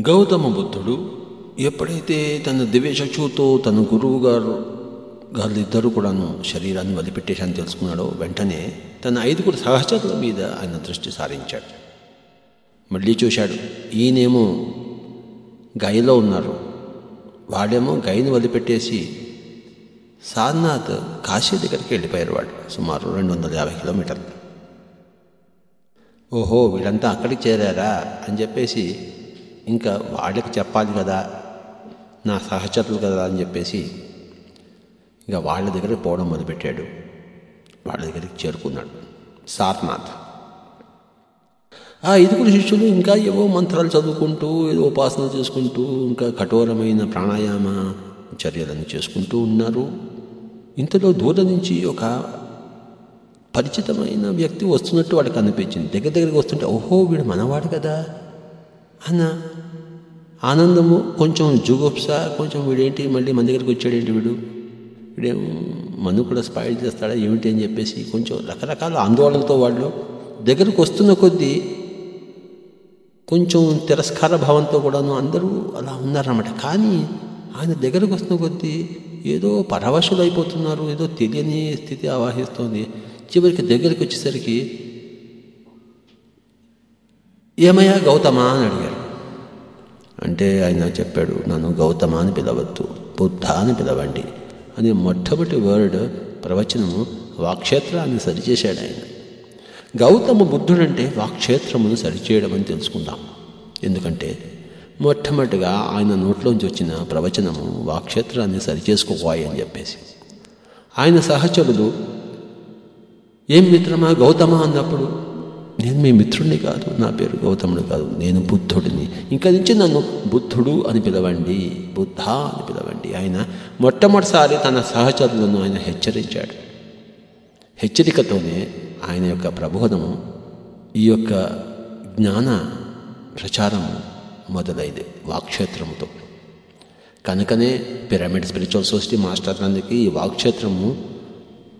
గౌతమ బుద్ధుడు ఎప్పుడైతే తన దివ్యచక్షుతో తన గురువు గారు గారిద్దరూ కూడాను శరీరాన్ని వదిలిపెట్టేశాని తెలుసుకున్నాడో వెంటనే తన ఐదుగురు సహచరుల మీద ఆయన దృష్టి సారించాడు. మళ్ళీ చూశాడు ఈయనేమో గైలో ఉన్నారు. వాడేమో గైని వదిలిపెట్టేసి సారనాథ్ కాశీ దగ్గరికి వెళ్ళిపోయారు వాడు సుమారు రెండు వందల యాభై కిలోమీటర్లు. ఓహో వీళ్ళంతా అక్కడికి చేరారా అని చెప్పేసి ఇంకా వాళ్ళకి చెప్పాలి కదా నా సహచరులు కదా అని చెప్పేసి ఇంకా వాళ్ళ దగ్గరికి పోవడం మొదలుపెట్టాడు. వాళ్ళ దగ్గరికి చేరుకున్నాడు. సార్నాథ్ ఆ ఐదుగురు శిష్యులు ఇంకా ఏవో మంత్రాలు చదువుకుంటూ ఏదో ఉపాసన చేసుకుంటూ ఇంకా కఠోరమైన ప్రాణాయామ చర్యలను చేసుకుంటూ ఉన్నారు. ఇంతలో దూరం నుంచి ఒక పరిచితమైన వ్యక్తి వస్తున్నట్టు వాడికి అనిపించింది. దగ్గర దగ్గరికి వస్తుంటే ఓహో వీడు మనవాడు కదా. అన్న ఆనందము కొంచెం జుగుప్స కొంచెం వీడేంటి మళ్ళీ మన దగ్గరికి వచ్చాడేంటి వీడు? వీడేం మను కూడా స్పాయిల్ చేస్తాడా ఏమిటి అని చెప్పేసి కొంచెం రకరకాల ఆందోళనతో వాళ్ళు దగ్గరకు వస్తున్న కొద్దీ కొంచెం తిరస్కార భావంతో కూడాను అందరూ అలా ఉన్నారన్నమాట. కానీ ఆయన దగ్గరకు వస్తున్న కొద్దీ ఏదో పరవశులు అయిపోతున్నారు ఏదో తెలియని స్థితి ఆవాహిస్తోంది. చివరికి దగ్గరికి వచ్చేసరికి ఏమయ్యా గౌతమా అని అడిగారు అంటే ఆయన చెప్పాడు నన్ను గౌతమ అని పిలవద్దు బుద్ధ అని పిలవండి. అని మొట్టమొదటి వర్డ్ ప్రవచనము వాక్షేత్రాన్ని సరిచేశాడు ఆయన. గౌతమ బుద్ధుడంటే వాక్షేత్రమును సరిచేయడం అని తెలుసుకుందాం. ఎందుకంటే మొట్టమొదటిగా ఆయన నోట్లోంచి వచ్చిన ప్రవచనము వాక్షేత్రాన్ని సరిచేసుకోవాలి అని చెప్పేసి. ఆయన సహచరులు ఏం మిత్రమా గౌతమ? అన్నప్పుడు నేను మీ మిత్రుడిని కాదు నా పేరు గౌతముడు కాదు నేను బుద్ధుడిని. ఇంకా నుంచి నన్ను బుద్ధుడు అని పిలవండి బుద్ధ అని పిలవండి. ఆయన మొట్టమొదటిసారి తన సహచరులను ఆయన హెచ్చరించాడు. హెచ్చరికతోనే ఆయన యొక్క ప్రబోధము ఈ యొక్క జ్ఞాన ప్రచారము మొదలైంది వాక్క్షేత్రంతో కనుకనే పిరమిడ్ స్పిరిచువల్ సొసైటీ మాస్టర్లందరికీ ఈ వాక్క్షేత్రము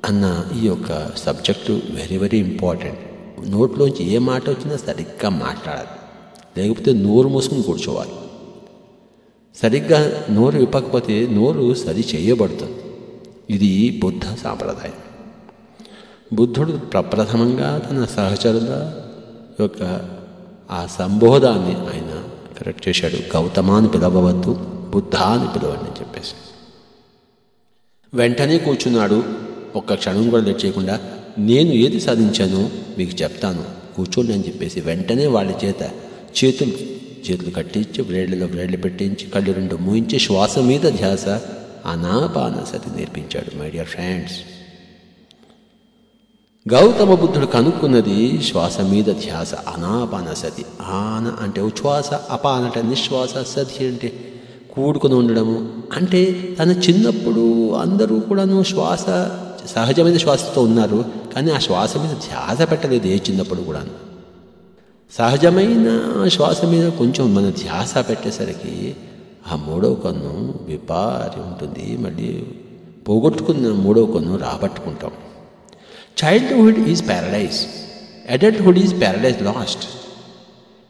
అన్న ఈ యొక్క సబ్జెక్టు వెరీ వెరీ ఇంపార్టెంట్. నోట్లోంచి ఏ మాట వచ్చినా సరిగ్గా మాట్లాడాలి. లేకపోతే నోరు మూసుకుని కూర్చోవాలి. సరిగ్గా నోరు విప్పకపోతే నోరు సరి చేయబడుతుంది. ఇది బుద్ధ సాంప్రదాయం. బుద్ధుడు ప్రప్రథమంగా తన సహచరుల యొక్క ఆ సంబోధాన్ని ఆయన కరెక్ట్ చేశాడు. గౌతమాన్ని పిలవవద్దు బుద్ధ అని పిలవండి అని చెప్పేసి వెంటనే కూర్చున్నాడు. ఒక్క క్షణం కూడా లేట్ చేయకుండా నేను ఏది సాధించానో మీకు చెప్తాను. కూర్చోండి అని చెప్పేసి వెంటనే వాళ్ళ చేత చేతులు చేతులు కట్టించి బ్రేడ్లలో బ్రేడ్లు పెట్టించి కళ్ళు రెండు మూయించి శ్వాస మీద ధ్యాస అనాపాన సతి నేర్పించాడు మై డియర్ ఫ్రెండ్స్ గౌతమ బుద్ధుడు కనుక్కున్నది శ్వాస మీద ధ్యాస అనాపాన సతి. ఆన అంటే ఉచ్ఛ్వాస అపాన అంటే నిశ్వాస సతి అంటే కూడుకుని ఉండడము. అంటే తన చిన్నప్పుడు అందరూ కూడాను శ్వాస సహజమైన శ్వాసతో ఉన్నారు. కానీ ఆ శ్వాస మీద ధ్యాస పెట్టలేదు ఏ చిన్నప్పుడు కూడా సహజమైన శ్వాస మీద కొంచెం మన ధ్యాస పెట్టేసరికి ఆ మూడవ కన్ను విపారి ఉంటుంది. మళ్ళీ పోగొట్టుకున్న మూడవ కన్ను రాబట్టుకుంటాం. Childhood is paradise adulthood is paradise lost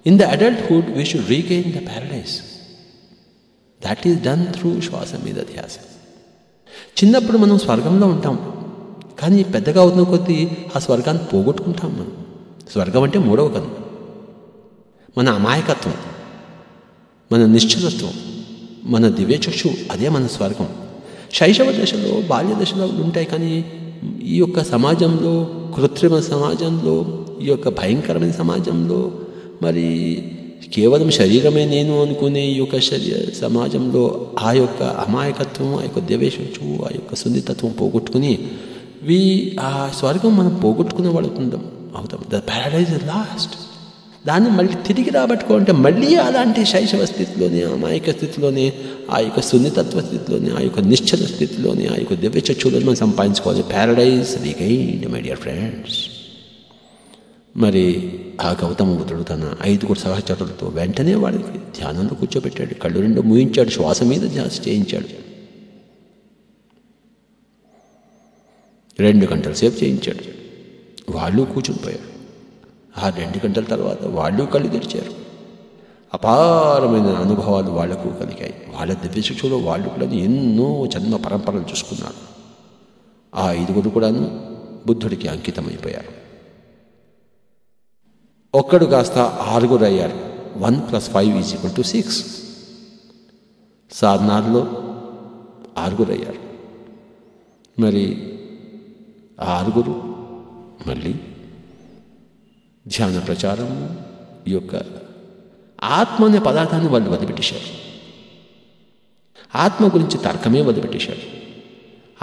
in the adulthood we should regain the paradise that is done through శ్వాస మీద ధ్యాస. చిన్నప్పుడు మనం స్వర్గంలో ఉంటాం. కానీ పెద్దగా అవుతున్న కొద్దీ ఆ స్వర్గాన్ని పోగొట్టుకుంటాం మనం. స్వర్గం అంటే మూడవ కన్ను మన అమాయకత్వం మన నిశ్చలత్వం మన దివ్యచక్షు అదే మన స్వర్గం. శైశవ దశలో బాల్య దశలో ఉంటాయి కానీ ఈ యొక్క సమాజంలో కృత్రిమ సమాజంలో ఈ యొక్క భయంకరమైన సమాజంలో మరి కేవలం శరీరమే నేను అనుకునే ఈ యొక్క శరీర సమాజంలో ఆ యొక్క అమాయకత్వం ఆ యొక్క దివ్యచక్షు ఆ యొక్క సున్నితత్వం పోగొట్టుకుని వి ఆ స్వర్గం మనం పోగొట్టుకునే వాళ్ళకుందాం అవుతాం. ద ప్యారడైజ్ లాస్ట్ దాన్ని మళ్ళీ తిరిగి రాబట్టుకోవాలంటే మళ్ళీ అలాంటి శైశవ స్థితిలోనే అమాయక స్థితిలోనే ఆ యొక్క సున్నితత్వ స్థితిలోనే ఆ యొక్క నిశ్చల స్థితిలోనే ఆ యొక్క దివ్య చచ్చులను మనం సంపాదించుకోవాలి. Paradise regained my dear friends మరి ఆ గౌతమ బుద్ధుడు తన ఐదుగురు సహచరులతో వెంటనే వాడికి ధ్యానంలో కూర్చోబెట్టాడు. కళ్ళు రెండు మూయించాడు. శ్వాస మీద ధ్యాస చేయించాడు. రెండు గంటల సేపు చేయించాడు. వాళ్ళు కూర్చునిపోయారు. ఆ రెండు గంటల తర్వాత వాళ్ళు కళ్ళు తెరిచారు. అపారమైన అనుభవాలు వాళ్ళకు కలిగాయి. వాళ్ళ దివ్యశిక్షలో వాళ్ళు కూడా ఎన్నో జన్మ పరంపరలు చూసుకున్నారు. ఆ ఐదుగురు కూడాను బుద్ధుడికి అంకితమైపోయారు. ఒక్కడు కాస్త ఆరుగురు అయ్యారు. One plus five is equal to six. సాధనాల్లో ఆరుగురు అయ్యారు. మరి ఆరుగురు. మళ్ళీ ధ్యాన ప్రచారం యొక్క ఆత్మ అనే పదార్థాన్ని వాళ్ళు వదిలిపెట్టేశారు. ఆత్మ గురించి తర్కమే వదిలిపెట్టేశాడు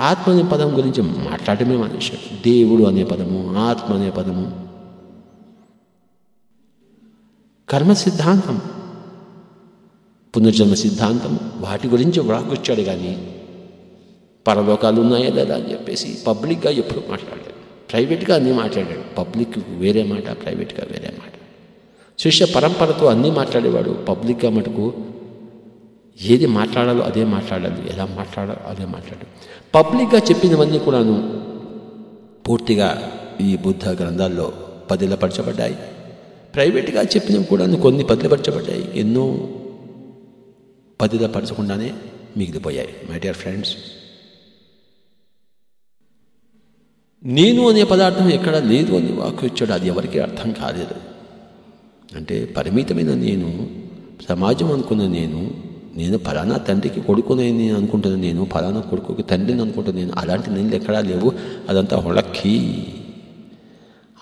ఆత్మ అనే పదం గురించి మాట్లాడమే మానేశాడు దేవుడు అనే పదము ఆత్మ అనే పదము. కర్మ సిద్ధాంతం పునర్జన్మ సిద్ధాంతం వాటి గురించి వ్రాకొచ్చాడు కానీ పరలోకాలు ఉన్నాయా లేదా అని చెప్పేసి పబ్లిక్గా ఎప్పుడు మాట్లాడాడు ప్రైవేట్గా అన్నీ మాట్లాడాడు. పబ్లిక్ వేరే మాట ప్రైవేట్గా వేరే మాట. శిష్య పరంపరతో అన్నీ మాట్లాడేవాడు. పబ్లిక్గా మటుకు ఏది మాట్లాడాలో అదే మాట్లాడాలి. ఎలా మాట్లాడాలో అదే మాట్లాడాలి. పబ్లిక్గా చెప్పినవన్నీ కూడాను పూర్తిగా ఈ బుద్ధ గ్రంథాల్లో పదిలపరచబడ్డాయి. ప్రైవేట్గా చెప్పినవి కూడా కొన్ని పదిలపరచబడ్డాయి. ఎన్నో పదిలపరచకుండానే మిగిలిపోయాయి. మై డియర్ ఫ్రెండ్స్ నేను అనే పదార్థం ఎక్కడ లేదు అని వాక్కు ఇచ్చాడు. అది ఎవరికి అర్థం కాలేదు. అంటే పరిమితమైన నేను సమాజం అనుకున్న నేను నేను ఫలానా తండ్రికి కొడుకునే నేను అనుకుంటున్న నేను ఫలానా కొడుకుకి తండ్రిని అనుకుంటున్న నేను అలాంటి నేను ఎక్కడా లేవు. అదంతా హొళక్కి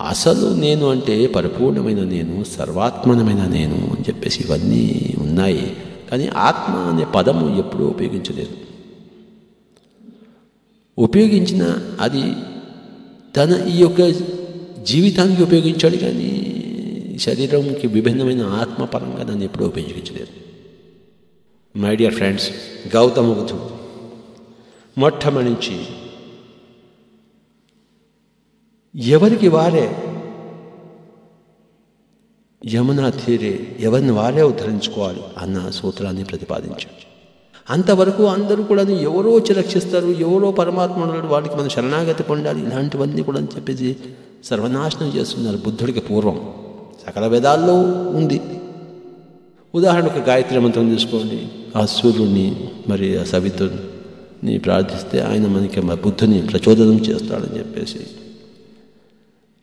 అసలు నేను అంటే పరిపూర్ణమైన నేను సర్వాత్మనమైన నేను అని చెప్పేసి ఇవన్నీ ఉన్నాయి. కానీ ఆత్మ అనే పదము ఎప్పుడూ ఉపయోగించలేదు. ఉపయోగించిన అది తన ఈ యొక్క జీవితానికి ఉపయోగించాడు కానీ శరీరంకి విభిన్నమైన ఆత్మపరంగా దాన్ని ఎప్పుడూ ఉపయోగించలేదు. మై డియర్ ఫ్రెండ్స్ గౌతమ బుద్ధుడు మొట్టమొదటి ఎవరికి వారే యమునా తీరే ఎవరిని వారే ఉద్ధరించుకోవాలి అన్న సూత్రాన్ని ప్రతిపాదించాడు. అంతవరకు అందరూ కూడా ఎవరో చిరక్షిస్తారు రక్షిస్తారు ఎవరో పరమాత్మ వాడికి మనం శరణాగతి పొందాలి. ఇలాంటివన్నీ కూడా అని చెప్పేసి సర్వనాశనం చేస్తున్నారు బుద్ధుడికి పూర్వం. సకల వేదాల్లో ఉంది. ఉదాహరణకు గాయత్రి మంత్రం తీసుకోండి. ఆ సూర్యుడిని మరి ఆ సవితుని ప్రార్థిస్తే ఆయన మనకి బుద్ధుని ప్రచోదనం చేస్తాడని చెప్పేసి.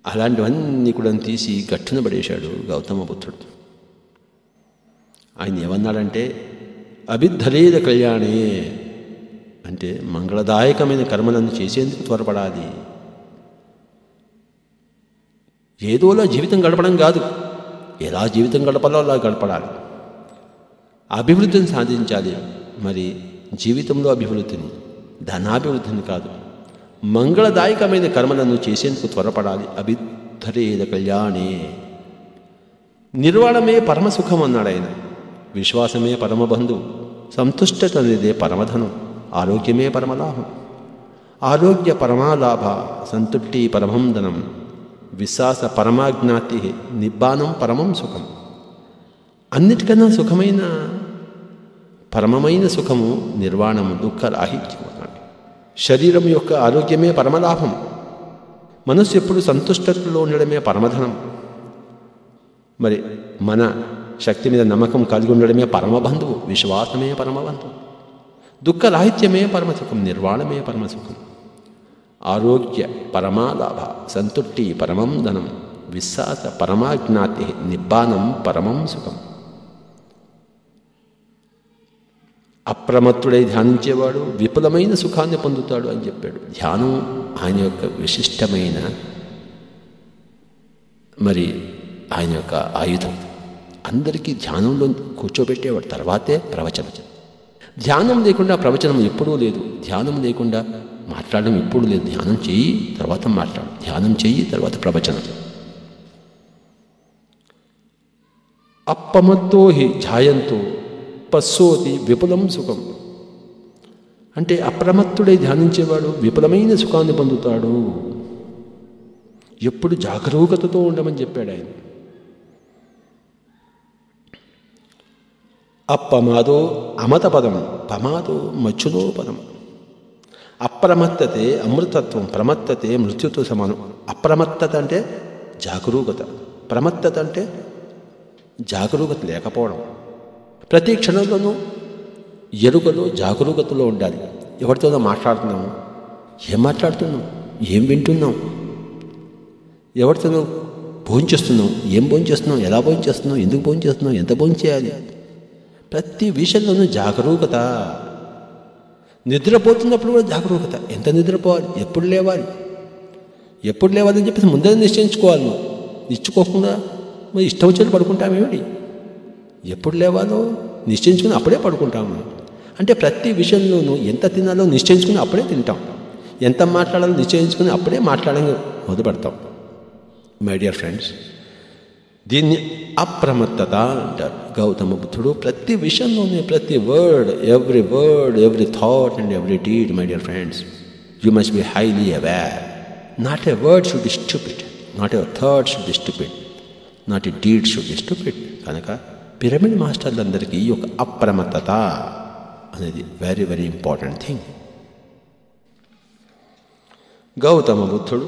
అలాంటివన్నీ కూడా తీసి గట్టున పడేశాడు గౌతమ బుద్ధుడు. ఆయన ఏమన్నాడంటే అభిద్ధలేద కళ్యాణే. అంటే మంగళదాయకమైన కర్మలను చేసేందుకు త్వరపడాలి. ఏదోలా జీవితం గడపడం కాదు. ఎలా జీవితం గడపాలో అలా గడపడాలి. అభివృద్ధిని సాధించాలి. మరి జీవితంలో అభివృద్ధిని ధనాభివృద్ధిని కాదు. మంగళదాయకమైన కర్మలను చేసేందుకు త్వరపడాలి. అభిద్ధలేద కళ్యాణే. నిర్వాణమే పరమసుఖం అన్నాడు ఆయన విశ్వాసమే పరమబంధు సంతుష్టత అనేదే పరమధనం ఆరోగ్యమే పరమలాభం. ఆరోగ్య పరమాలాభ సంతుష్టి పరమం ధనం విశ్వాస పరమాజ్ఞాతి నిబ్బానం పరమం సుఖం. అన్నిటికన్నా సుఖమైన పరమమైన సుఖము నిర్వాణము దుఃఖరాహిత్యం అన్నాడు శరీరం యొక్క ఆరోగ్యమే పరమలాభం. మనస్సు ఎప్పుడు సంతుష్టతలో ఉండడమే పరమధనం. మరి మన శక్తి మీద నమ్మకం కలిగి ఉండడమే పరమబంధువు విశ్వాసమే పరమబంధువు. దుఃఖరాహిత్యమే పరమసుఖం నిర్వాణమే పరమసుఖం. ఆరోగ్య పరమాలాభ సంతుష్టి పరమం ధనం విశ్వాస పరమాజ్ఞాతి నిబ్బానం పరమం సుఖం. అప్రమత్తుడై ధ్యానించేవాడు విపులమైన సుఖాన్ని పొందుతాడు అని చెప్పాడు. ధ్యానం ఆయన యొక్క విశిష్టమైన మరి ఆయన యొక్క ఆయుధం. అందరికీ ధ్యానంలో కూర్చోబెట్టేవాడు తర్వాతే ప్రవచనం. ధ్యానం లేకుండా ప్రవచనం ఎప్పుడూ లేదు. ధ్యానం లేకుండా మాట్లాడడం ఎప్పుడు లేదు. ధ్యానం చెయ్యి తర్వాత మాట్లాడు. ధ్యానం చెయ్యి తర్వాత ప్రవచనం. అప్పమత్తో హి ఛాయంతో పస్సోతి విపులం సుఖం. అంటే అప్రమత్తుడై ధ్యానించేవాడు విపులమైన సుఖాన్ని పొందుతాడు. ఎప్పుడు జాగరూకతతో ఉండమని చెప్పాడు ఆయన. అప్పమాదో అమత పదం పమాదో మచ్చులో పదం అప్రమత్తతే అమృతత్వం ప్రమత్తతే మృత్యుతో సమానం. అప్రమత్తత అంటే జాగరూకత ప్రమత్తత అంటే జాగరూకత లేకపోవడం. ప్రతి క్షణంలోనూ ఎరుకలో జాగరూకతలో ఉండాలి. ఎవరితోనో మాట్లాడుతున్నాము ఏం మాట్లాడుతున్నాం ఏం వింటున్నాం ఎవరితోనో భోంచేస్తున్నాం ఏం భోంచేస్తున్నాం ఎలా భోంచేస్తున్నాం ఎందుకు భోంచేస్తున్నాం ఎంత భోంచేయాలి? ప్రతి విషయంలోనూ జాగరూకత. నిద్రపోతున్నప్పుడు కూడా జాగరూకత. ఎంత నిద్రపోవాలి? ఎప్పుడు లేవాలి? ఎప్పుడు లేవాలని చెప్పేసి ముందే నిశ్చయించుకోవాలి నువ్వు. నిశ్చుకోకుండా మరి ఇష్టం వచ్చేది పడుకుంటామేమిటి ఎప్పుడు లేవాలో నిశ్చయించుకుని అప్పుడే పడుకుంటాము అంటే ప్రతి విషయంలోనూ ఎంత తినాలో నిశ్చయించుకుని అప్పుడే తింటాం. ఎంత మాట్లాడాలో నిశ్చయించుకుని అప్పుడే మాట్లాడడం మొదలుపెడతాం. మై డియర్ ఫ్రెండ్స్ దీన్ని అప్రమత్తత అంటారు. గౌతమ బుద్ధుడు ప్రతి విషయంలోనే ప్రతి word every word every thought and every deed my dear friends you must be highly aware not a word should be stupid not a thought should be stupid not a deed should be stupid కనుక pyramid మాస్టర్లందరికీ ఈ యొక్క అప్రమత్తత అనేది very very important thing Gautama బుద్ధుడు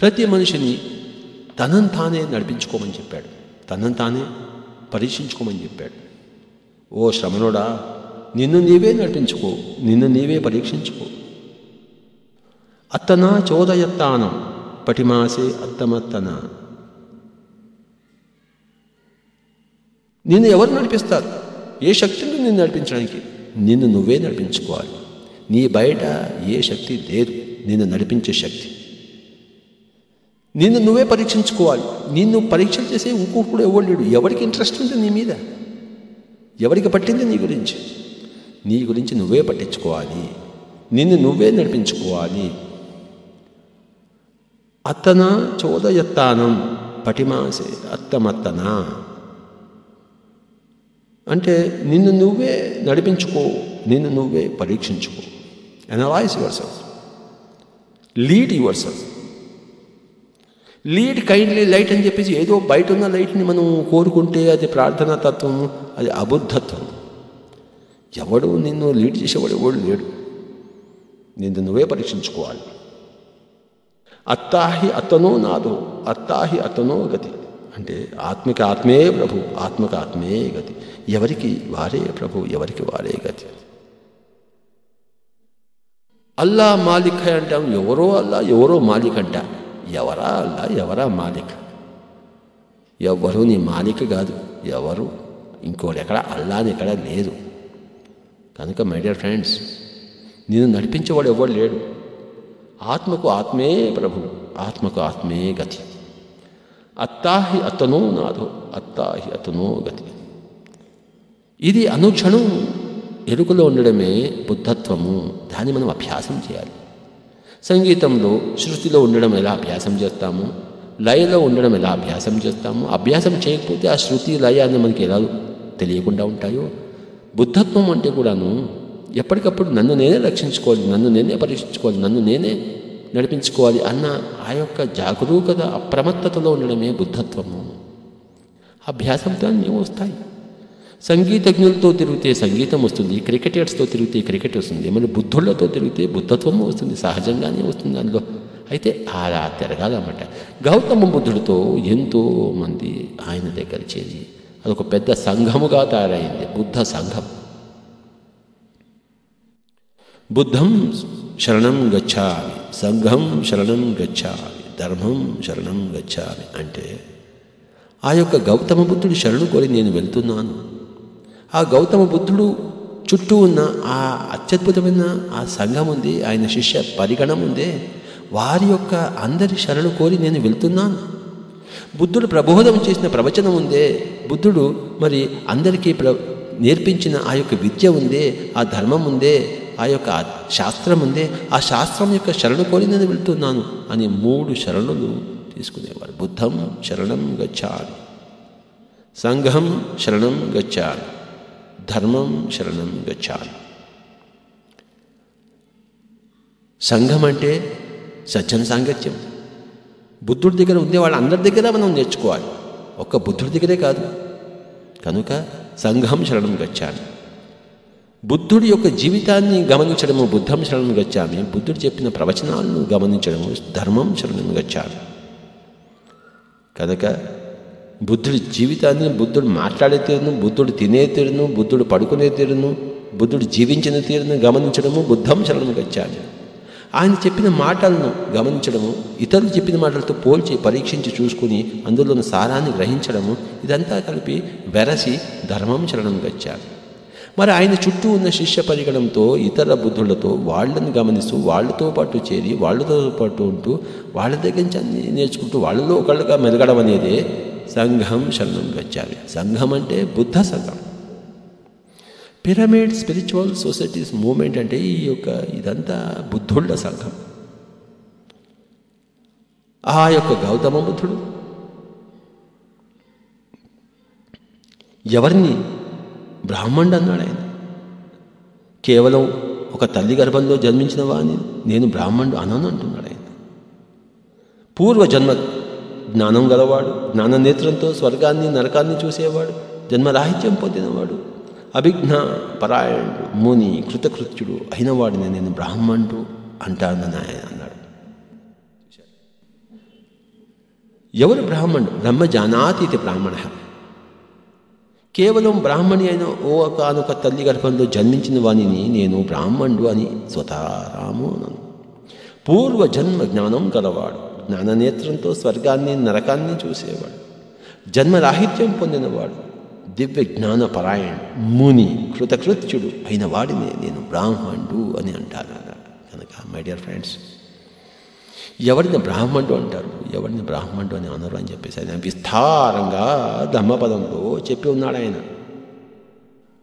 ప్రతి మనిషిని తనను తానే నడిపించుకోమని చెప్పాడు. తనను తానే పరీక్షించుకోమని చెప్పాడు. ఓ శ్రమణుడా నిన్ను నీవే నడిపించుకో నిన్ను నీవే పరీక్షించుకో. అత్తనా చోదయత్తానం పటిమాసే అత్తమత్తన. నిన్ను ఎవరు నడిపిస్తారు? ఏ శక్తిని నిన్ను నడిపించడానికి? నిన్ను నువ్వే నడిపించుకోవాలి. నీ బయట ఏ శక్తి లేదు. నిన్ను నడిపించే శక్తి. నిన్ను నువ్వే పరీక్షించుకోవాలి. నిన్ను పరీక్షలు చేసే ఇంకొకడు ఎవడు ఎవరికి ఇంట్రెస్ట్ ఉంది నీ మీద? ఎవరికి పట్టింది నీ గురించి? నీ గురించి నువ్వే పట్టించుకోవాలి. నిన్ను నువ్వే నడిపించుకోవాలి. అత్తన చోదయత్తానం పటిమాసే అత్తమత్తన. అంటే నిన్ను నువ్వే నడిపించుకో నిన్ను నువ్వే పరీక్షించుకో. Analyse yourself lead yourself lead kindly light అని చెప్పేసి ఏదో బయట ఉన్న లైట్ని మనం కోరుకుంటే అది ప్రార్థనా తత్వం అది అబుద్ధత్వం. ఎవడు నిన్ను లీడ్ చేసేవాడు ఎవడు లేడు. నిన్ను నువ్వే పరీక్షించుకోవాలి. అత్తాహి అతనో నాదో అత్తాహి అతనో గతి. అంటే ఆత్మిక ఆత్మే ప్రభు ఆత్మక ఆత్మే గతి. ఎవరికి వారే ప్రభు ఎవరికి వారే గతి. అల్లా మాలిక్ అంటాం ఎవరో? అల్లా ఎవరో మాలిక్ అంట. ఎవరా అల్లా? ఎవరా మాలిక్? ఎవరు నీ మాలిక్ కాదు. ఎవరు? ఇంకోటి ఎక్కడ? అల్లాది ఎక్కడ లేదు. కనుక మై డియర్ ఫ్రెండ్స్ నేను నడిపించేవాడు ఎవడు లేడు. ఆత్మకు ఆత్మే ప్రభు. ఆత్మకు ఆత్మే గతి. అత్తాహి అతనో నాథో. అత్తాహి అతనో గతి. ఇది అనుక్షణం ఎరుకలో ఉండడమే బుద్ధత్వము. దాన్ని మనం అభ్యాసం చేయాలి. సంగీతంలో శృతిలో ఉండడం ఎలా అభ్యాసం చేస్తాము? లయలో ఉండడం ఎలా అభ్యాసం చేస్తాము? అభ్యాసం చేయకపోతే ఆ శృతి లయ అని మనకి ఎలా తెలియకుండా ఉంటాయో? బుద్ధత్వం అంటే కూడాను ఎప్పటికప్పుడు నన్ను నేనే రక్షించుకోవాలి నన్ను నేనే పరీక్షించుకోవాలి నన్ను నేనే నడిపించుకోవాలి అన్న ఆ యొక్క జాగరూకత అప్రమత్తతలో ఉండడమే బుద్ధత్వము. అభ్యాసంతో వస్తాయి. సంగీతజ్ఞులతో తిరిగితే సంగీతం వస్తుంది క్రికెటర్స్తో తిరిగితే క్రికెట్ వస్తుంది మరి బుద్ధులతో తిరిగితే బుద్ధత్వం వస్తుంది సహజంగానే వస్తుంది అందులో. అయితే అలా తిరగాలన్నమాట. గౌతమ బుద్ధుడితో ఎంతో మంది ఆయన దగ్గర చేరి అదొక పెద్ద సంఘముగా తయారైంది బుద్ధ సంఘం. బుద్ధం శరణం గచ్చామి సంఘం శరణం గచ్చామి ధర్మం శరణం గచ్చామి అంటే ఆ యొక్క గౌతమ బుద్ధుడు శరణు కోరి నేను వెళ్తున్నాను. ఆ గౌతమ బుద్ధుడు చుట్టూ ఉన్న ఆ అత్యద్భుతమైన ఆ సంఘం ఉంది ఆయన శిష్య పరిగణం ఉందే. వారి యొక్క అందరి శరణు కోరి నేను వెళ్తున్నాను. బుద్ధుడు ప్రబోధం చేసిన ప్రవచనం ఉందే. బుద్ధుడు మరి అందరికీ ప్ర నేర్పించిన ఆ యొక్క విద్య ఉందే ఆ ధర్మం ఉందే ఆ యొక్క శాస్త్రం ఉందే. ఆ శాస్త్రం యొక్క శరణు కోరి నేను వెళ్తున్నాను అని మూడు శరణులు తీసుకునేవారు. బుద్ధం శరణం గచ్చాలి సంఘం శరణం గచ్చాలి ధర్మం శరణం గచ్చాను సంఘం అంటే సజ్జన సాంగత్యం. బుద్ధుడి దగ్గర ఉండే వాళ్ళందరి దగ్గర మనం నేర్చుకోవాలి. ఒక్క బుద్ధుడి దగ్గరే కాదు. కనుక సంఘం శరణం గచ్చాను బుద్ధుడి యొక్క జీవితాన్ని గమనించడము బుద్ధం శరణం గచ్చామి. బుద్ధుడు చెప్పిన ప్రవచనాలను గమనించడము ధర్మం శరణం గచ్చాను కనుక బుద్ధుడి జీవితాన్ని బుద్ధుడు మాట్లాడే తీరును బుద్ధుడు తినే తీరును బుద్ధుడు పడుకునే తీరును బుద్ధుడు జీవించిన తీరును గమనించడము బుద్ధం శరణం గచ్చాను ఆయన చెప్పిన మాటలను గమనించడము ఇతరులు చెప్పిన మాటలతో పోల్చి పరీక్షించి చూసుకుని అందులోని సారాన్ని గ్రహించడము ఇదంతా కలిపి వెరసి ధర్మం శరణం గచ్చారు మరి ఆయన చుట్టూ ఉన్న శిష్య పరిగణంతో ఇతర బుద్ధులతో వాళ్ళని గమనిస్తూ వాళ్ళతో పాటు చేరి వాళ్ళతో పాటు ఉంటూ వాళ్ళ దగ్గర నుంచి అన్ని నేర్చుకుంటూ వాళ్ళలో ఒకళ్ళుగా మెలగడం అనేదే సంఘం శరణం గచ్చాలి సంఘం అంటే బుద్ధ సంఘం. పిరమిడ్ స్పిరిచువల్ సొసైటీస్ మూమెంట్ అంటే ఈ యొక్క ఇదంతా బుద్ధుళ్ళ సంఘం. ఆ యొక్క గౌతమ బుద్ధుడు ఎవరిని? బ్రాహ్మణుడు అన్నాడు ఆయన. కేవలం ఒక తల్లి గర్భంలో జన్మించిన వాడిని నేను బ్రాహ్మణుడు అనను అంటున్నాడు ఆయన. పూర్వజన్మ జ్ఞానం గలవాడు జ్ఞాన నేత్రంతో స్వర్గాన్ని నరకాన్ని చూసేవాడు జన్మరాహిత్యం పొందినవాడు. అభిజ్ఞ పరాయణుడు ముని కృతకృత్యుడు అయినవాడిని నేను బ్రాహ్మణుడు అంటానని ఆయన అన్నాడు. ఎవరు బ్రాహ్మణుడు? బ్రహ్మ జానాతీతి బ్రాహ్మణ. కేవలం బ్రాహ్మణి అయిన ఓ ఒకనొక తల్లి గర్భంలో జన్మించిన వాణిని నేను బ్రాహ్మణుడు అని స్వతారాము అన్నాను పూర్వజన్మ జ్ఞానం గలవాడు. జ్ఞాననేత్రంతో స్వర్గాన్ని నరకాన్ని చూసేవాడు. జన్మరాహిత్యం పొందినవాడు. దివ్య జ్ఞాన పరాయణ ముని కృతకృత్యుడు అయిన వాడిని నేను బ్రాహ్మణుడు అని అంటాను కనుక మై డియర్ ఫ్రెండ్స్ ఎవరిని బ్రాహ్మణుడు అంటారు? ఎవరిని బ్రాహ్మణుడు అని అనరు అని చెప్పేసి ఆయన విస్తారంగా ధర్మపదంలో చెప్పి ఉన్నాడు ఆయన.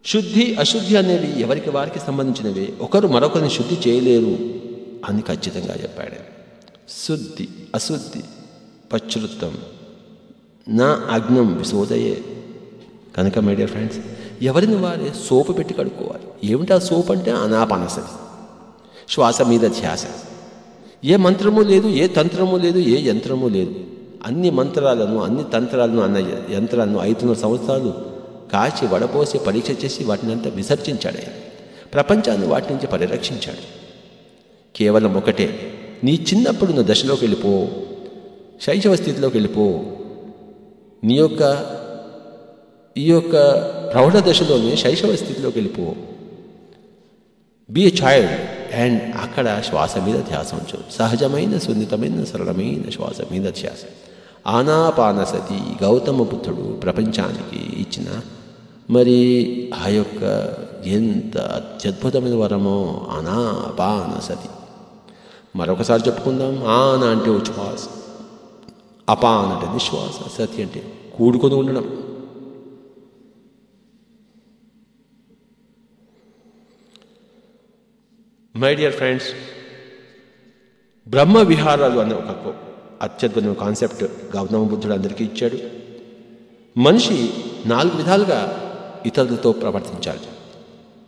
శుద్ధి అశుద్ధి అనేవి ఎవరికి వారికి సంబంధించినవి. ఒకరు మరొకరిని శుద్ధి చేయలేరు అని ఖచ్చితంగా చెప్పాడు శుద్ధి అశుద్ధి పచ్చురుత్తం నా అగ్నం విశోదయే కనుక మై డియర్ ఫ్రెండ్స్ ఎవరిని వారే సోపు పెట్టి కడుక్కోవాలి? ఏమిటా సోప్ అంటే అనాపనసది శ్వాస మీద ధ్యాస. ఏ మంత్రము లేదు ఏ తంత్రము లేదు ఏ యంత్రము లేదు. అన్ని మంత్రాలను అన్ని తంత్రాలను అన్న యంత్రాలను ఐదున్నర సంవత్సరాలు కాచి వడపోసి పరీక్ష చేసి వాటిని అంతా విసర్జించాడు. ప్రపంచాన్ని వాటి నుంచి పరిరక్షించాడు. కేవలం ఒకటే. నీ చిన్నప్పుడు నా దశలోకి వెళ్ళిపో. శైశవ స్థితిలోకి వెళ్ళిపో. నీ యొక్క ఈ యొక్క ప్రౌఢ దశలోనే శైశవ స్థితిలోకి వెళ్ళిపో. బీ ఎ చైల్డ్ అండ్ అక్కడ శ్వాస మీద ధ్యాస ఉంచు. సహజమైన సున్నితమైన సరళమైన శ్వాస మీద ధ్యాస. ఆనాపానసతి గౌతమ బుద్ధుడు ప్రపంచానికి ఇచ్చిన మరి ఆ యొక్క ఎంత అత్యద్భుతమైన వరమో అనాపానసతి మరొకసారి చెప్పుకుందాం. ఆన అంటే ఉచ్ఛ్వాస అపాన్ అంటే నిశ్వాస సతి అంటే కూడుకొని ఉండడం. మై డియర్ ఫ్రెండ్స్ బ్రహ్మ విహారాలు అనే ఒక అత్యద్భుతమైన కాన్సెప్ట్ గౌతమ బుద్ధుడు అందరికీ ఇచ్చాడు. మనిషి నాలుగు విధాలుగా ఇతరులతో ప్రవర్తించాలి.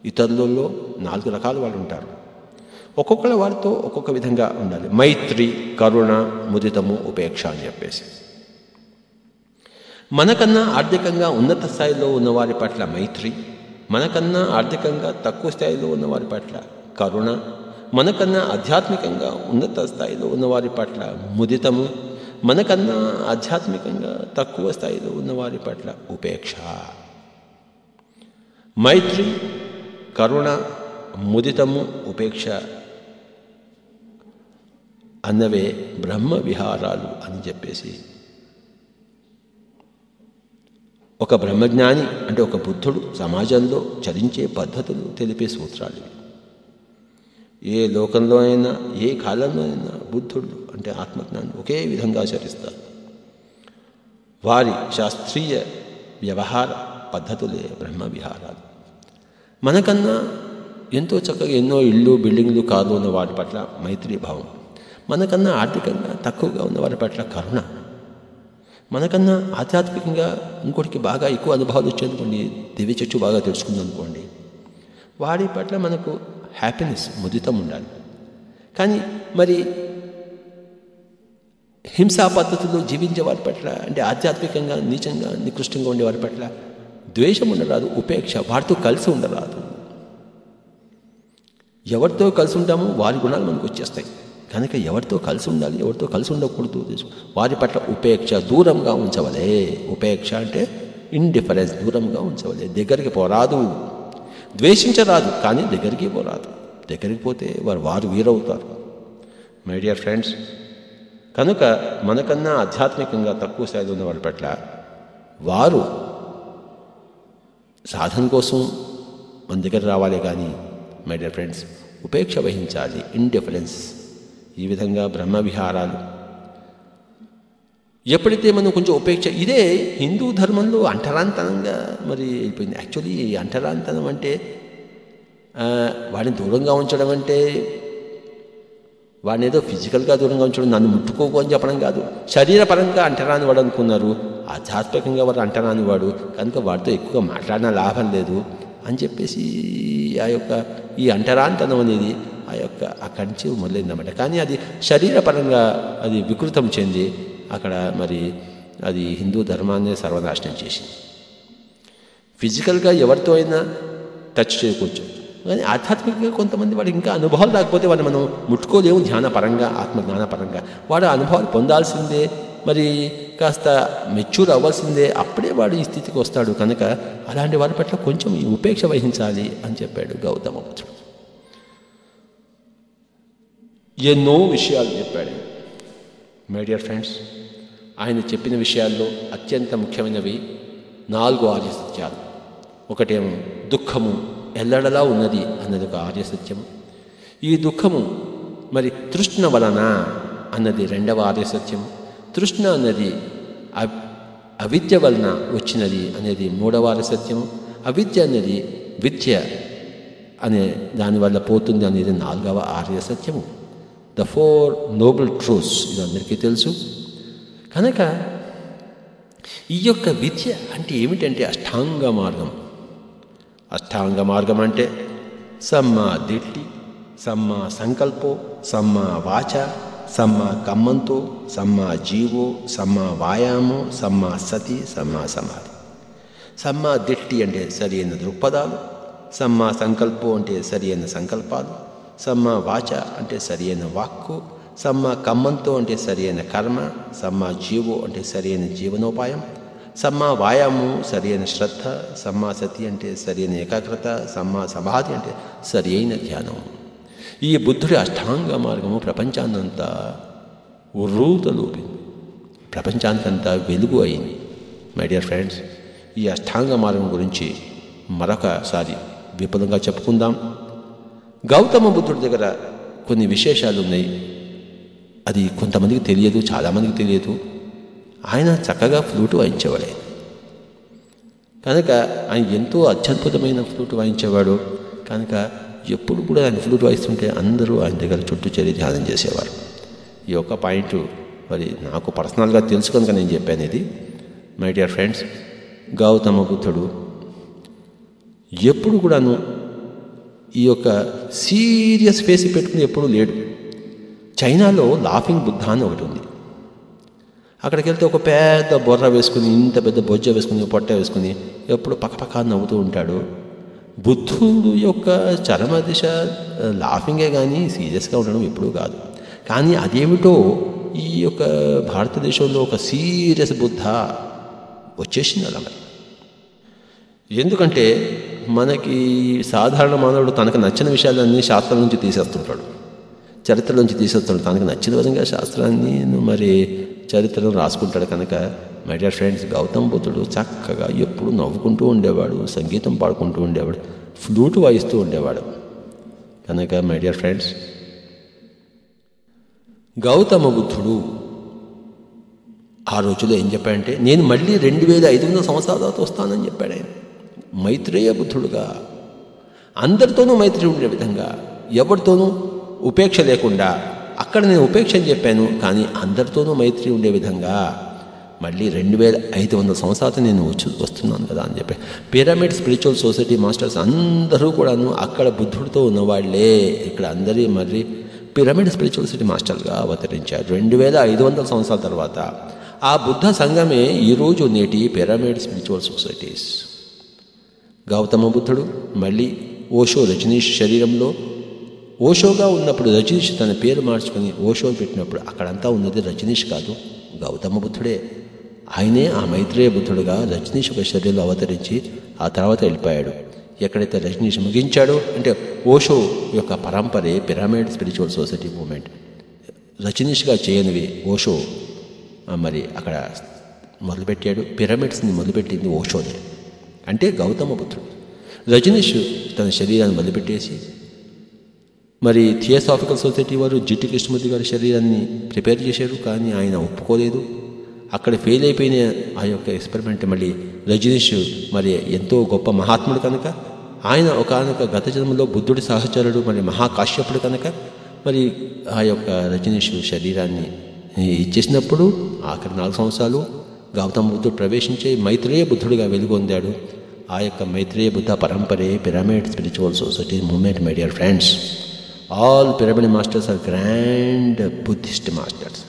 ఇతరులలో నాలుగు రకాల వాళ్ళు ఉంటారు. ఒక్కొక్కళ్ళ వారితో ఒక్కొక్క విధంగా ఉండాలి. మైత్రి కరుణ ముదితము ఉపేక్ష అని చెప్పేసి. మనకన్నా ఆర్థికంగా ఉన్నత స్థాయిలో ఉన్నవారి పట్ల మైత్రి మనకన్నా ఆర్థికంగా తక్కువ స్థాయిలో ఉన్నవారి పట్ల కరుణ మనకన్నా ఆధ్యాత్మికంగా ఉన్నత స్థాయిలో ఉన్నవారి పట్ల ముదితము మనకన్నా ఆధ్యాత్మికంగా తక్కువ స్థాయిలో ఉన్నవారి పట్ల ఉపేక్ష. మైత్రి కరుణ ముదితము ఉపేక్ష అన్నవే బ్రహ్మ విహారాలు అని చెప్పేసి. ఒక బ్రహ్మజ్ఞాని అంటే ఒక బుద్ధుడు సమాజంలో చరించే పద్ధతులు తెలిపే సూత్రాలు ఏ లోకంలో అయినా ఏ కాలంలో అయినా బుద్ధుడు అంటే ఆత్మజ్ఞానం ఒకే విధంగా ఆచరిస్తారు వారి శాస్త్రీయ వ్యవహార పద్ధతులే బ్రహ్మ విహారాలు మనకన్నా ఎంతో చక్కగా ఎన్నో ఇళ్ళు బిల్డింగ్లు కాదు ఉన్న వాటి పట్ల మైత్రి భావం. మనకన్నా ఆర్థికంగా తక్కువగా ఉన్న వారి పట్ల కరుణ. మనకన్నా ఆధ్యాత్మికంగా ఇంకోటికి బాగా ఎక్కువ అనుభవాలు వచ్చేందుకోండి దివ్య చెట్టు బాగా తెలుసుకుందనుకోండి వారి పట్ల మనకు హ్యాపీనెస్ ముదితం ఉండాలి. కానీ మరి హింసా పద్ధతుల్లో జీవించే వారి పట్ల అంటే ఆధ్యాత్మికంగా నీచంగా నికృష్టంగా ఉండే వారి పట్ల ద్వేషం ఉండరాదు ఉపేక్ష వారితో కలిసి ఉండరాదు. ఎవరితో కలిసి ఉంటామో వారి గుణాలు మనకు వచ్చేస్తాయి. కనుక ఎవరితో కలిసి ఉండాలి ఎవరితో కలిసి ఉండకూడదు. వారి పట్ల ఉపేక్ష దూరంగా ఉంచవలే. ఉపేక్ష అంటే ఇండిఫరెన్స్ దూరంగా ఉంచవలే. దగ్గరికి పోరాదు. ద్వేషించరాదు కానీ దగ్గరికి పోరాదు. దగ్గరికి పోతే వారు వారు వీరవుతారు. మై డియర్ ఫ్రెండ్స్ కనుక మనకన్నా ఆధ్యాత్మికంగా తక్కువ స్థాయిలో ఉన్న వారి పట్ల వారు సాధన కోసం మన దగ్గర రావాలి కానీ మై డియర్ ఫ్రెండ్స్ ఉపేక్ష వహించాలి. ఇండిఫరెన్స్ ఈ విధంగా బ్రహ్మ విహారాలు ఎప్పుడైతే మనం కొంచెం ఉపేక్ష ఇదే హిందూ ధర్మంలో అంటరాంతనంగా మరి అయిపోయింది. యాక్చువల్లీ అంటరాంతనం అంటే వాడిని దూరంగా ఉంచడం అంటే వాడిని ఏదో ఫిజికల్గా దూరంగా ఉంచడం నన్ను ముట్టుకోకు అని చెప్పడం కాదు. శరీరపరంగా అంటరాని వాడు అనుకున్నారు. ఆధ్యాత్మికంగా వాడు అంటరాని వాడు. కనుక వాడితో ఎక్కువగా మాట్లాడిన లాభం లేదు అని చెప్పేసి ఆ యొక్క ఈ అంటరాంతనం అనేది ఆ యొక్క అక్కడి నుంచి మొదలైందన్నమాట. కానీ అది శరీరపరంగా అది వికృతం చెంది అక్కడ మరి అది హిందూ ధర్మాన్ని సర్వనాశనం చేసింది. ఫిజికల్గా ఎవరితో అయినా టచ్ చేయకూడదు. కానీ ఆధ్యాత్మికంగా కొంతమంది వాడు ఇంకా అనుభవాలు రాకపోతే వాడిని మనం ముట్టుకోలేము ధ్యానపరంగా ఆత్మజ్ఞానపరంగా. వాడు అనుభవాలు పొందాల్సిందే మరి కాస్త మెచ్యూర్ అవ్వాల్సిందే అప్పుడే వాడు ఈ స్థితికి వస్తాడు. కనుక అలాంటి వారి పట్ల కొంచెం ఉపేక్ష వహించాలి అని చెప్పాడు గౌతమ బుద్ధుడు. ఎన్నో విషయాలు చెప్పాడు. మై డియర్ ఫ్రెండ్స్ ఆయన చెప్పిన విషయాల్లో అత్యంత ముఖ్యమైనవి నాలుగు ఆర్య సత్యాలు ఒకటేమో దుఃఖము ఎల్లడలా ఉన్నది అన్నది ఒక ఆర్య సత్యము ఈ దుఃఖము మరి తృష్ణ వలన అన్నది రెండవ ఆర్య సత్యము తృష్ణ అన్నది అవిద్య వలన వచ్చినది అనేది మూడవ ఆర్య సత్యము అవిద్య అనేది విద్య అనే దానివల్ల పోతుంది అనేది నాలుగవ ఆర్య సత్యము ద ఫోర్ నోబుల్ ట్రూస్ ఇది అందరికీ తెలుసు. కనుక ఈ యొక్క విద్య అంటే ఏమిటంటే అష్టాంగ మార్గం. అష్టాంగ మార్గం అంటే సమ్మ దిట్టి సమ్మ సంకల్పో సమ్మా వాచ సమ్మ కమ్మంతో సమ్మ జీవో సమ్మ వాయామో సమ్మ సతి సమ్మ సమాధి. సమ్మ దిట్టి అంటే సరి అయిన దృక్పథాలు సమ్మ సంకల్పం అంటే సరి అయిన సంకల్పాలు సమ్మ వాచ అంటే సరియైన వాక్కు సమ్మ కమ్మంతో అంటే సరియైన కర్మ సమ్మ జీవో అంటే సరి అయిన జీవనోపాయం సమ్మ వాయాము సరియైన శ్రద్ధ సమ్మ సతి అంటే సరియైన ఏకాగ్రత సమ్మ సమాధి అంటే సరియైన ధ్యానం. ఈ బుద్ధుడి అష్టాంగ మార్గము ప్రపంచాన్నంతా ఉర్రూతలూపింది. ప్రపంచానికంతా వెలుగు అయింది. మై డియర్ ఫ్రెండ్స్ ఈ అష్టాంగ మార్గం గురించి మరొకసారి విపులంగా చెప్పుకుందాం. గౌతమ బుద్ధుడి దగ్గర కొన్ని విశేషాలు ఉన్నాయి. అది కొంతమందికి తెలియదు చాలామందికి తెలియదు. ఆయన చక్కగా ఫ్లూటు వాయించేవాడే. కనుక ఆయన ఎంతో అత్యద్భుతమైన ఫ్లూటు వాయించేవాడు. కనుక ఎప్పుడు కూడా ఆయన ఫ్లూట్ వాయిస్తుంటే అందరూ ఆయన దగ్గర చుట్టూ చేరి ధ్యానం చేసేవారు. ఈ యొక్క పాయింట్ మరి నాకు పర్సనల్గా తెలుసు కనుక నేను చెప్పాను ఇది మై డియర్ ఫ్రెండ్స్ గౌతమ బుద్ధుడు ఎప్పుడు కూడాను ఈ యొక్క సీరియస్ ఫేస్ పెట్టుకుని ఎప్పుడూ లేడు. చైనాలో లాఫింగ్ బుద్ధ అని ఒకటి ఉంది. అక్కడికి వెళ్తే ఒక పెద్ద బొర్ర వేసుకుని ఇంత పెద్ద బొజ్జ వేసుకుని పొట్ట వేసుకుని ఎప్పుడు పక్కపక్క నవ్వుతూ ఉంటాడు. బుద్ధుడు యొక్క చరమ దిశ లాఫింగే కానీ సీరియస్గా ఉండడం ఎప్పుడూ కాదు. కానీ అదేమిటో ఈ యొక్క భారతదేశంలో ఒక సీరియస్ బుద్ధ వచ్చేసింది అలా. ఎందుకంటే మనకి సాధారణ మానవుడు తనకు నచ్చిన విషయాలన్నీ శాస్త్రం నుంచి తీసేస్తుంటాడు. చరిత్ర నుంచి తీసేస్తాడు తనకు నచ్చిన విధంగా శాస్త్రాన్ని మరి చరిత్రను రాసుకుంటాడు కనుక మై డియర్ ఫ్రెండ్స్ గౌతమ్ బుద్ధుడు చక్కగా ఎప్పుడు నవ్వుకుంటూ ఉండేవాడు సంగీతం పాడుకుంటూ ఉండేవాడు ఫ్లూట్ వాయిస్తూ ఉండేవాడు. కనుక మై డియర్ ఫ్రెండ్స్ గౌతమ బుద్ధుడు ఆ రోజులో ఏం చెప్పాడంటే నేను మళ్ళీ రెండు వేల ఐదు వందల సంవత్సరాల తర్వాత వస్తానని చెప్పాడు ఆయన. మైత్రేయ బుద్ధుడుగా. అందరితోనూ మైత్రి ఉండే విధంగా ఎవరితోనూ ఉపేక్ష లేకుండా అక్కడ నేను ఉపేక్ష అని చెప్పాను కానీ అందరితోనూ మైత్రి ఉండే విధంగా మళ్ళీ రెండు వేల ఐదు వందల సంవత్సరాలు నేను వచ్చి వస్తున్నాను కదా అని చెప్పి. పిరమిడ్ స్పిరిచువల్ సొసైటీ మాస్టర్స్ అందరూ కూడాను అక్కడ బుద్ధుడితో ఉన్నవాళ్ళే. ఇక్కడ అందరి మరి పిరమిడ్ స్పిరిచువల్ సొసైటీ మాస్టర్గా అవతరించారు. రెండు వేల ఐదు వందల సంవత్సరాల తర్వాత ఆ బుద్ధ సంఘమే ఈరోజు నేటి పిరమిడ్ స్పిరిచువల్ సొసైటీస్ గౌతమ బుద్ధుడు మళ్ళీ ఓషో రజనీష్ శరీరంలో. ఓషోగా ఉన్నప్పుడు రజనీష్ తన పేరు మార్చుకొని ఓషో పెట్టినప్పుడు అక్కడంతా ఉన్నది రజనీష్ కాదు గౌతమ బుద్ధుడే. ఆయనే ఆ మైత్రేయ బుద్ధుడుగా రజనీష్ ఒక శరీరంలో అవతరించి ఆ తర్వాత వెళ్ళిపోయాడు. ఎక్కడైతే రజనీష్ ముగించాడో అంటే ఓషో యొక్క పరంపరే పిరమిడ్ స్పిరిచువల్ సొసైటీ మూమెంట్ రజనీష్గా చేయనివి ఓషో. మరి అక్కడ మొదలుపెట్టాడు పిరమిడ్స్ని మొదలుపెట్టింది ఓషోనే. అంటే గౌతమ పుత్రుడు. రజనీష్ తన శరీరాన్ని మొదలుపెట్టేసి మరి థియోసాఫికల్ సొసైటీ వారు జిట్టి కృష్ణమూర్తి గారి శరీరాన్ని ప్రిపేర్ చేశారు కానీ ఆయన ఒప్పుకోలేదు. అక్కడ ఫెయిల్ అయిపోయిన ఆ యొక్క ఎక్స్పెరిమెంట్ మళ్ళీ రజనీష్ మరి ఎంతో గొప్ప మహాత్ముడు కనుక ఆయన ఒకనొక గత జన్మలో బుద్ధుడి సహచరుడు మరి మహాకాశ్యపుడు కనుక మరి ఆ యొక్క రజనీష్ శరీరాన్ని ఇచ్చేసినప్పుడు ఆఖరి నాలుగు సంవత్సరాలు గౌతమ బుద్ధుడు ప్రవేశించే మైత్రేయ బుద్ధుడిగా వెలుగొందాడు. ఆ యొక్క Maitreya Buddha పరంపరే pyramid spiritual society movement my dear friends. All pyramid masters are grand Buddhist masters.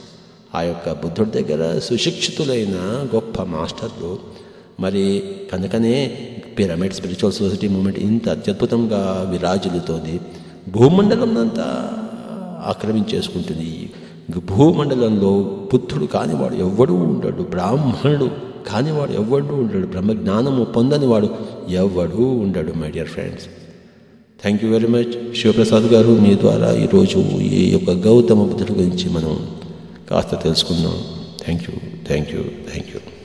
ఆ యొక్క బుద్ధుడి దగ్గర సుశిక్షితులైన గొప్ప మాస్టర్లు. మరి కనుకనే పిరమిడ్ స్పిరిచువల్ సొసైటీ మూమెంట్ ఇంత అత్యద్భుతంగా విరాజులుతోంది భూమండలం అంతా ఆక్రమించేసుకుంటుంది భూమండలంలో బుద్ధుడు కానివాడు ఎవ్వడూ ఉండడు బ్రాహ్మణుడు కానివాడు ఎవ్వడూ ఉండడు బ్రహ్మజ్ఞానము పొందని వాడు ఎవ్వడూ ఉండడు my dear friends thank you very much Shivaprasad garu. మీ ద్వారా ఈరోజు ఈ యొక్క గౌతమ బుద్ధుడి గురించి మనం కాస్త తెలుసుకుందాం. Thank you thank you thank you